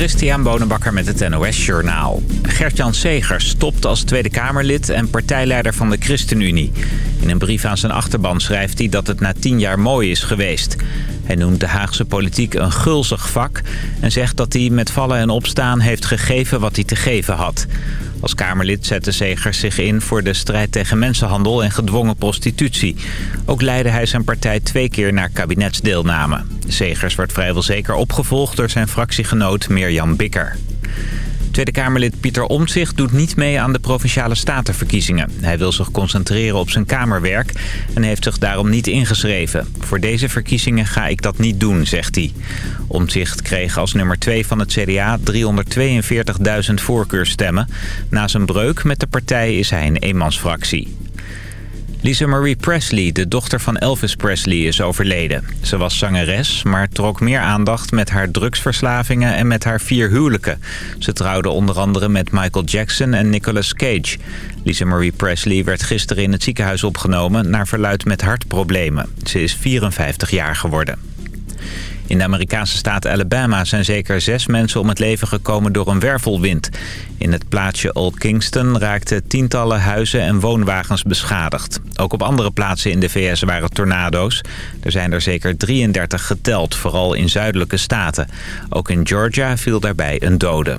Christian Bonenbakker met het NOS Journaal. Gert-Jan Segers stopt als Tweede Kamerlid en partijleider van de ChristenUnie. In een brief aan zijn achterban schrijft hij dat het na tien jaar mooi is geweest. Hij noemt de Haagse politiek een gulzig vak... en zegt dat hij met vallen en opstaan heeft gegeven wat hij te geven had. Als Kamerlid zette Segers zich in voor de strijd tegen mensenhandel en gedwongen prostitutie. Ook leidde hij zijn partij twee keer naar kabinetsdeelname. Segers wordt vrijwel zeker opgevolgd door zijn fractiegenoot Mirjam Bikker. Tweede Kamerlid Pieter Omtzigt doet niet mee aan de Provinciale Statenverkiezingen. Hij wil zich concentreren op zijn Kamerwerk en heeft zich daarom niet ingeschreven. Voor deze verkiezingen ga ik dat niet doen, zegt hij. Omtzigt kreeg als nummer 2 van het CDA 342.000 voorkeurstemmen. Na zijn breuk met de partij is hij een eenmansfractie. Lisa Marie Presley, de dochter van Elvis Presley, is overleden. Ze was zangeres, maar trok meer aandacht met haar drugsverslavingen en met haar vier huwelijken. Ze trouwde onder andere met Michael Jackson en Nicolas Cage. Lisa Marie Presley werd gisteren in het ziekenhuis opgenomen... naar verluid met hartproblemen. Ze is 54 jaar geworden. In de Amerikaanse staat Alabama zijn zeker zes mensen om het leven gekomen door een wervelwind. In het plaatsje Old Kingston raakten tientallen huizen en woonwagens beschadigd. Ook op andere plaatsen in de VS waren tornado's. Er zijn er zeker 33 geteld, vooral in zuidelijke staten. Ook in Georgia viel daarbij een dode.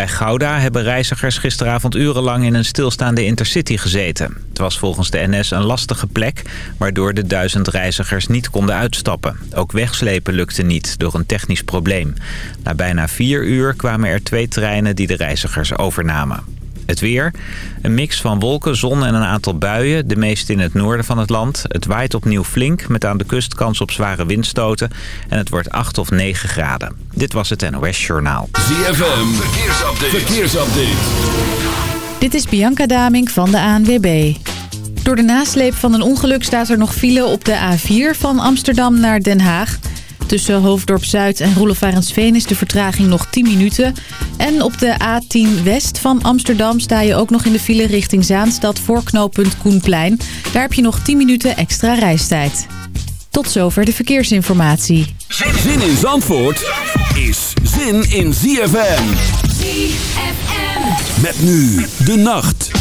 Bij Gouda hebben reizigers gisteravond urenlang in een stilstaande intercity gezeten. Het was volgens de NS een lastige plek, waardoor de duizend reizigers niet konden uitstappen. Ook wegslepen lukte niet door een technisch probleem. Na bijna vier uur kwamen er twee treinen die de reizigers overnamen. Het weer. Een mix van wolken, zon en een aantal buien. De meeste in het noorden van het land. Het waait opnieuw flink met aan de kust kans op zware windstoten. En het wordt 8 of 9 graden. Dit was het NOS Journaal. ZFM. Verkeersupdate. Verkeersupdate. Dit is Bianca Daming van de ANWB. Door de nasleep van een ongeluk staat er nog file op de A4 van Amsterdam naar Den Haag... Tussen Hoofddorp Zuid en Roelof is de vertraging nog 10 minuten. En op de A10 West van Amsterdam sta je ook nog in de file richting Zaanstad voor knooppunt Koenplein. Daar heb je nog 10 minuten extra reistijd. Tot zover de verkeersinformatie. Zin in Zandvoort is zin in ZFM. ZFM. Met nu de nacht.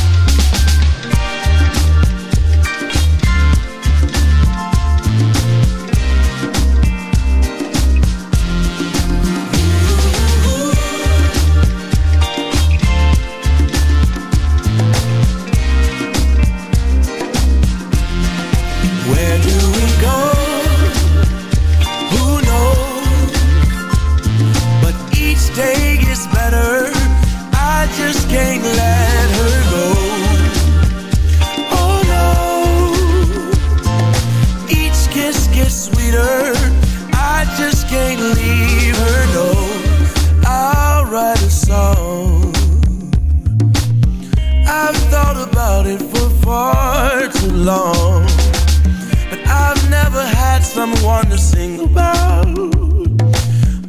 But I've never had someone to sing about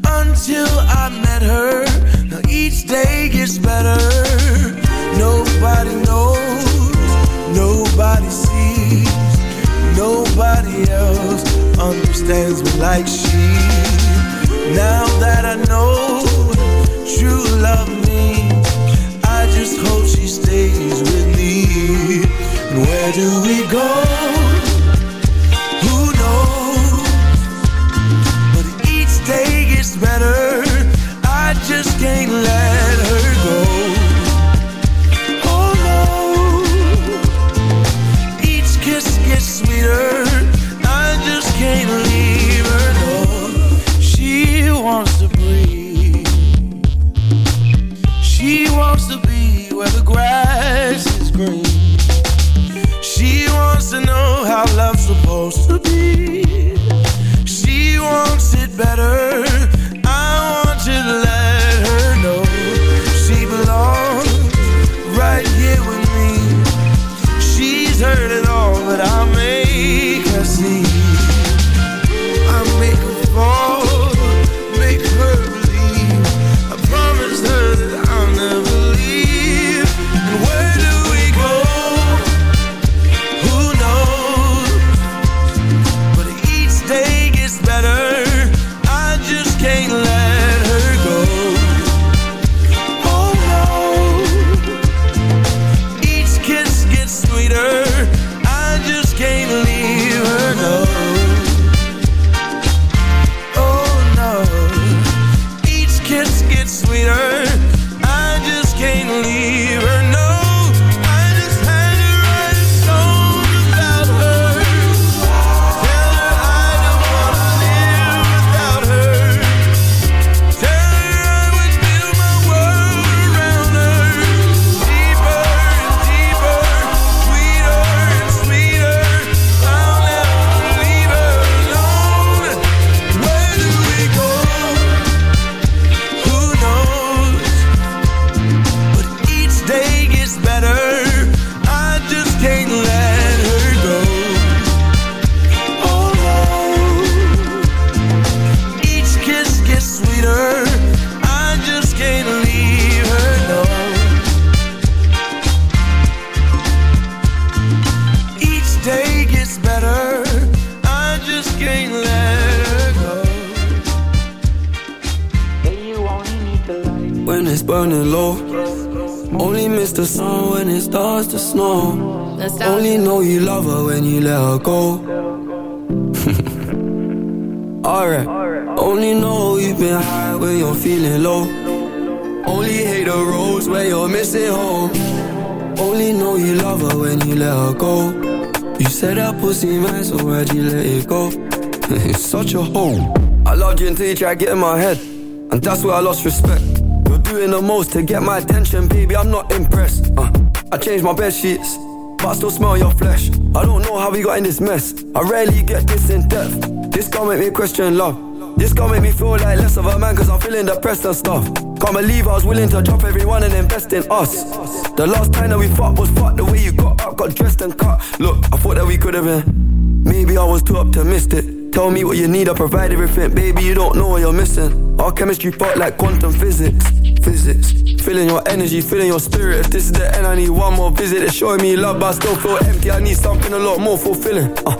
Until I met her. Now each day gets better. Nobody knows Nobody sees Nobody else understands me like she. Now that I know True love means I just hope she stays with me. And where do we that pussy man, so why'd you let it go? it's such a hole. I loved you until you tried to get in my head. And that's where I lost respect. You're doing the most to get my attention, baby. I'm not impressed. Uh, I changed my bed sheets, but I still smell your flesh. I don't know how we got in this mess. I rarely get this in depth. This gon' make me question love. This gon' make me feel like less of a man cause I'm feeling depressed and stuff. Can't believe I was willing to drop everyone and invest in us. The last time that we fought was fucked the way you got got dressed and cut. Look, I thought that we could have been. Maybe I was too optimistic. Tell me what you need, I provide everything. Baby, you don't know what you're missing. Our chemistry fought like quantum physics. Physics. Feeling your energy, feeling your spirit. If this is the end, I need one more visit. It's showing me love, but I still feel empty. I need something a lot more fulfilling. Uh,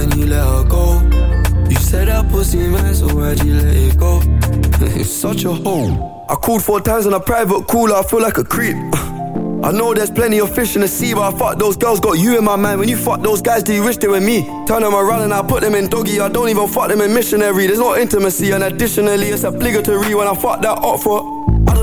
when you let her go. You said that pussy man, so why'd you let it go? it's such a hole. I called four times on a private call, I feel like a creep. I know there's plenty of fish in the sea, but I fuck those girls, got you in my mind. When you fuck those guys, do you wish they were me? Turn them around and I put them in doggy. I don't even fuck them in missionary. There's no intimacy, and additionally, it's obligatory when I fuck that up for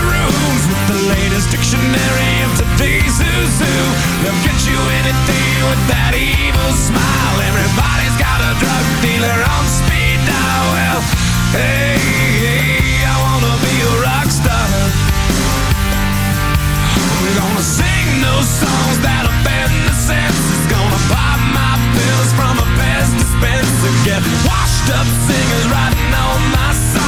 rooms With the latest dictionary of today's who's who They'll get you anything with that evil smile. Everybody's got a drug dealer on speed dial. Well, hey, hey I wanna be a rock star. We're gonna sing those songs that offend the senses Gonna pop my pills from a Pez dispenser. Get washed up singers writing all my songs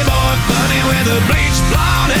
bunny with a bleached blonde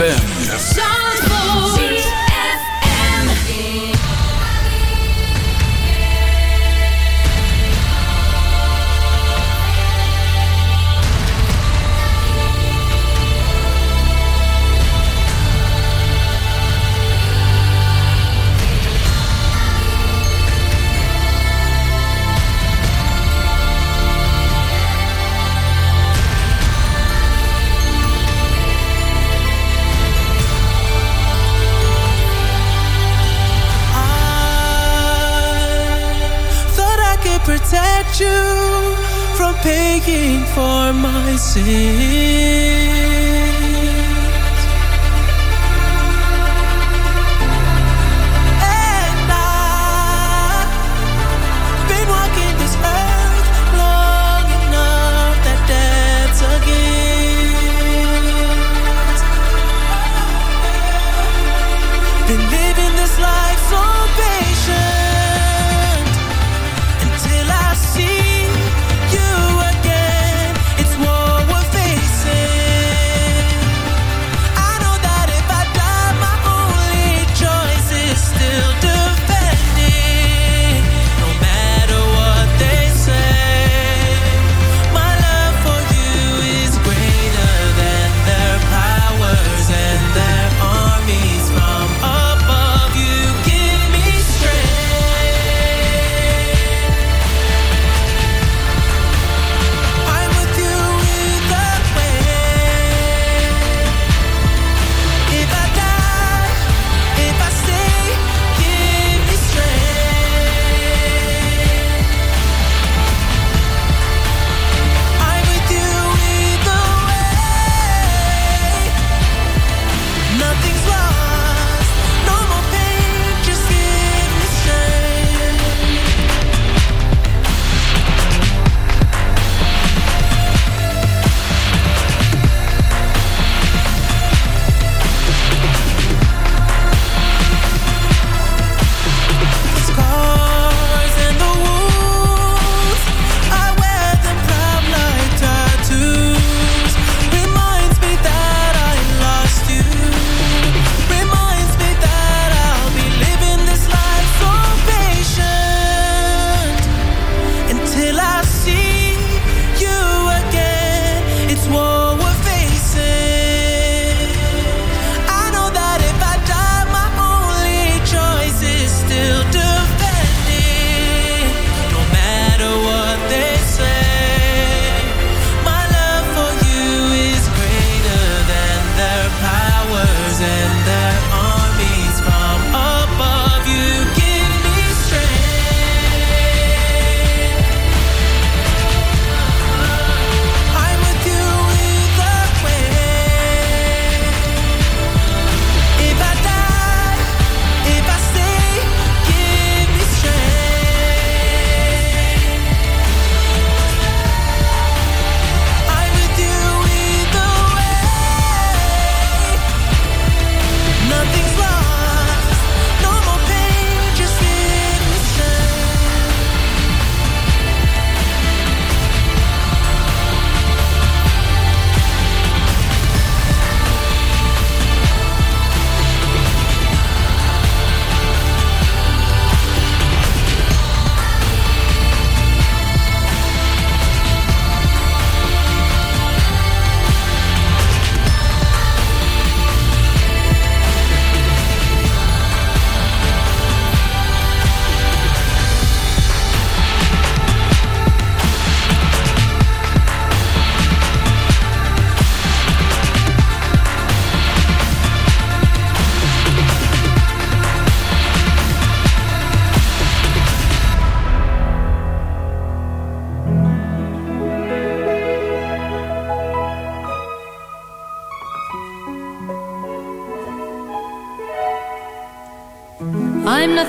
ZFM.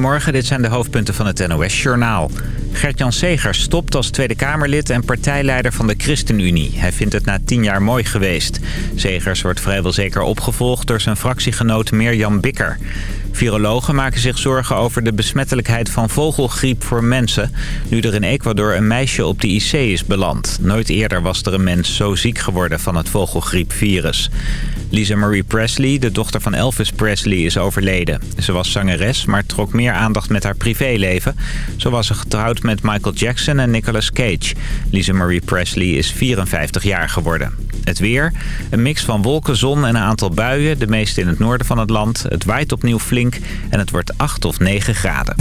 Goedemorgen, dit zijn de hoofdpunten van het NOS-journaal. Gert-Jan Segers stopt als Tweede Kamerlid en partijleider van de ChristenUnie. Hij vindt het na tien jaar mooi geweest. Segers wordt vrijwel zeker opgevolgd door zijn fractiegenoot Mirjam Bikker. Virologen maken zich zorgen over de besmettelijkheid van vogelgriep voor mensen... nu er in Ecuador een meisje op de IC is beland. Nooit eerder was er een mens zo ziek geworden van het vogelgriepvirus. Lisa Marie Presley, de dochter van Elvis Presley, is overleden. Ze was zangeres, maar trok meer aandacht met haar privéleven. Zo was ze getrouwd met Michael Jackson en Nicolas Cage. Lisa Marie Presley is 54 jaar geworden. Het weer, een mix van wolken, zon en een aantal buien. De meeste in het noorden van het land. Het waait opnieuw flink en het wordt 8 of 9 graden.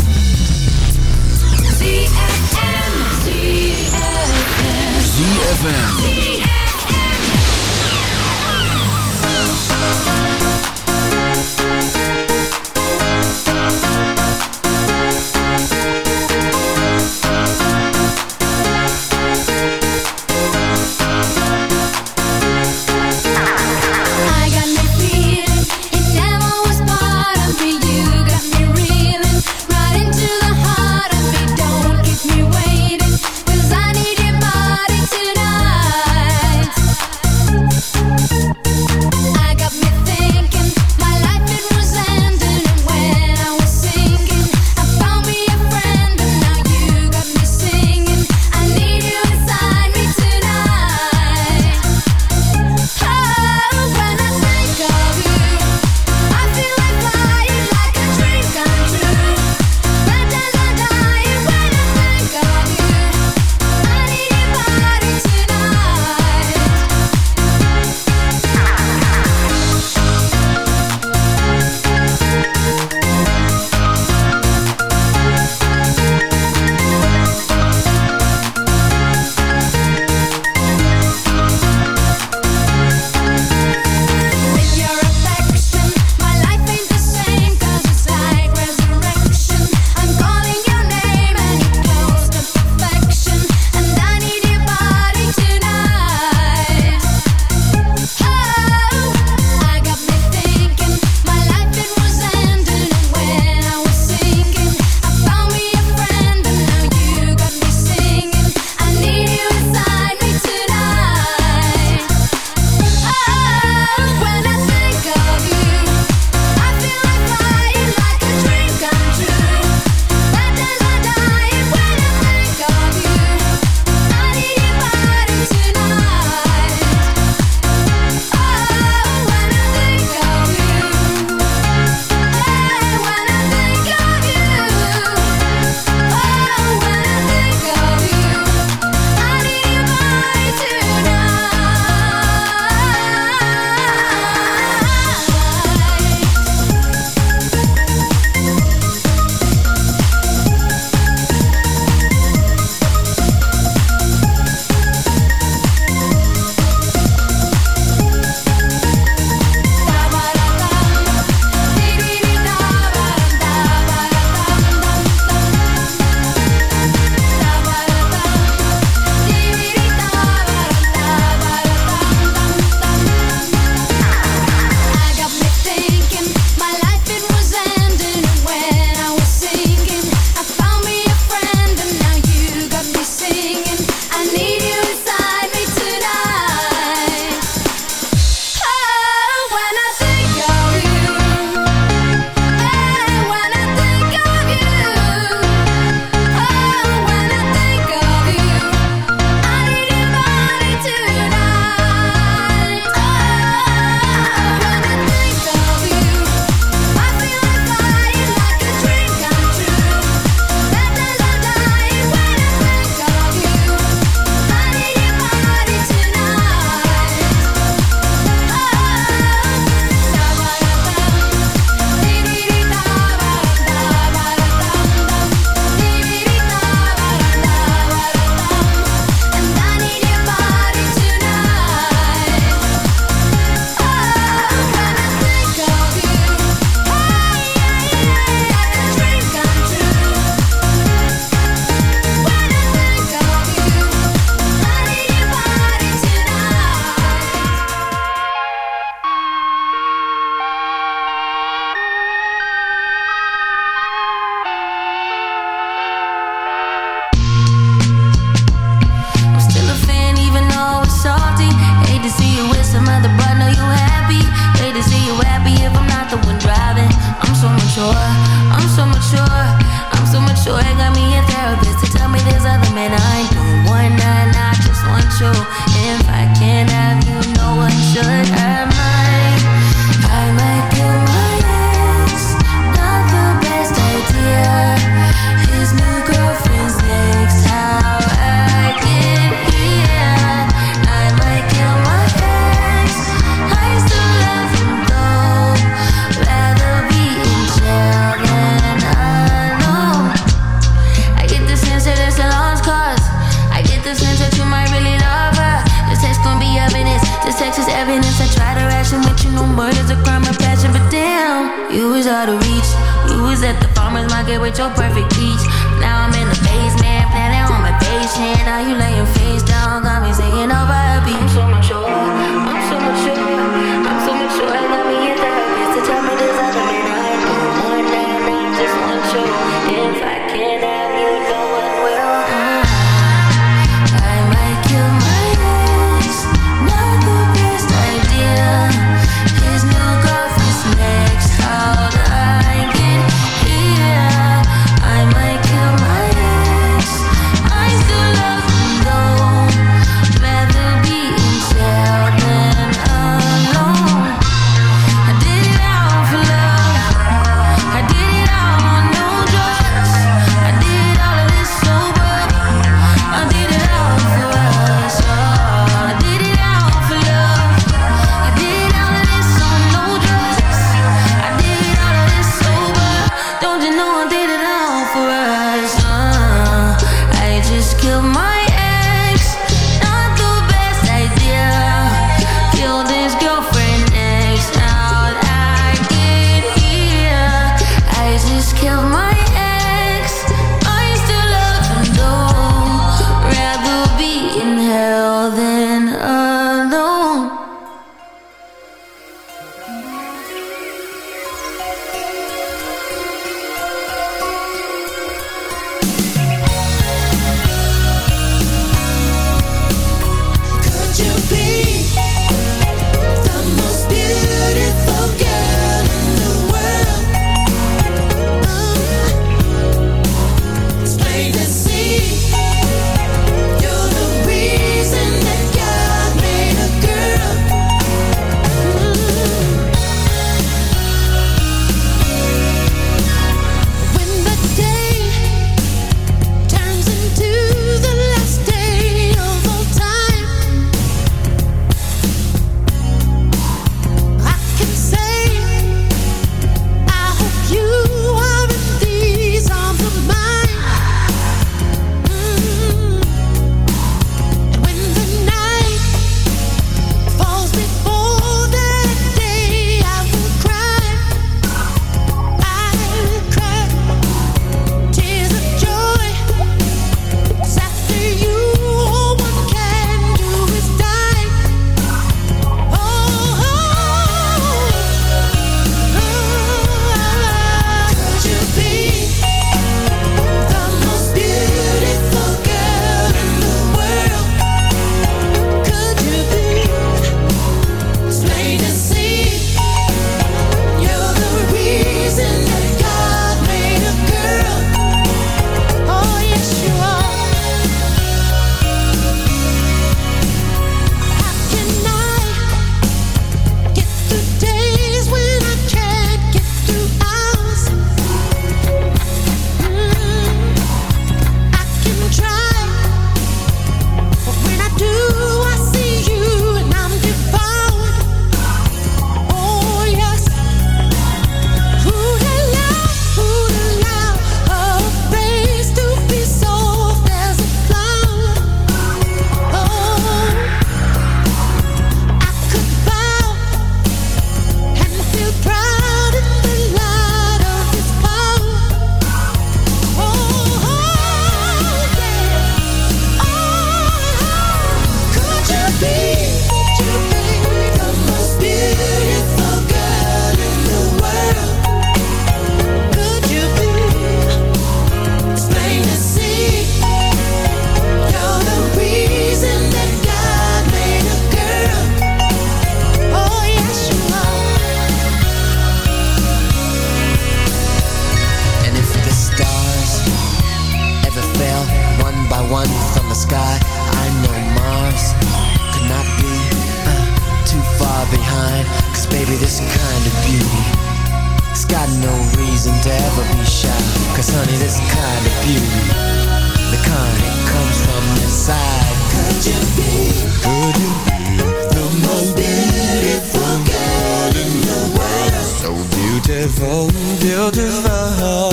beautiful, beautiful.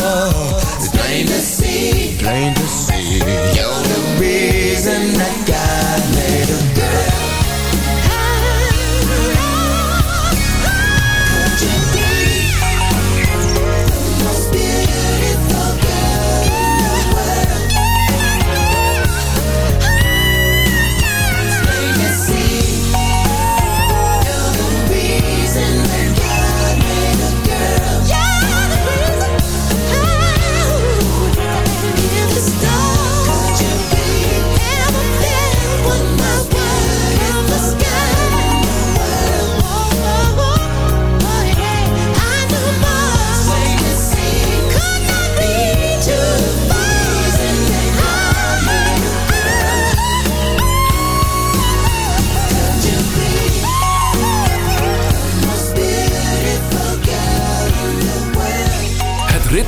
Plain to see, plain to see. You're the real.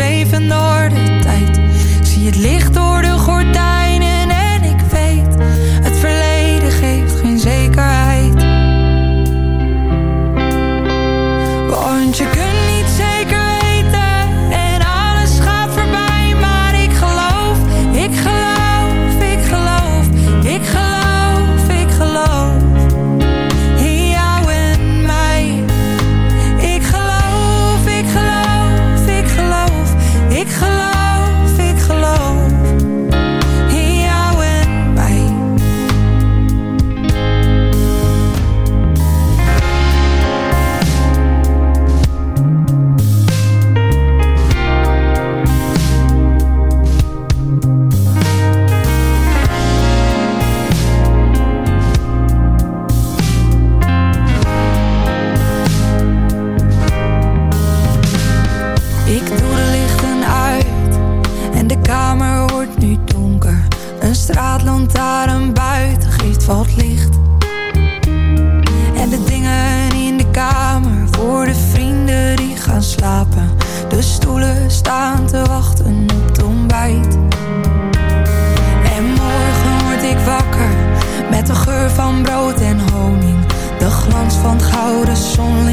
zweven door de tijd. Zie het licht door only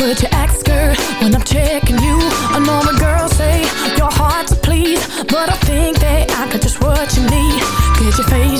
But you ask her when I'm checking you. I know the girls say you're hard to please, but I think that I got just what you need. Get your face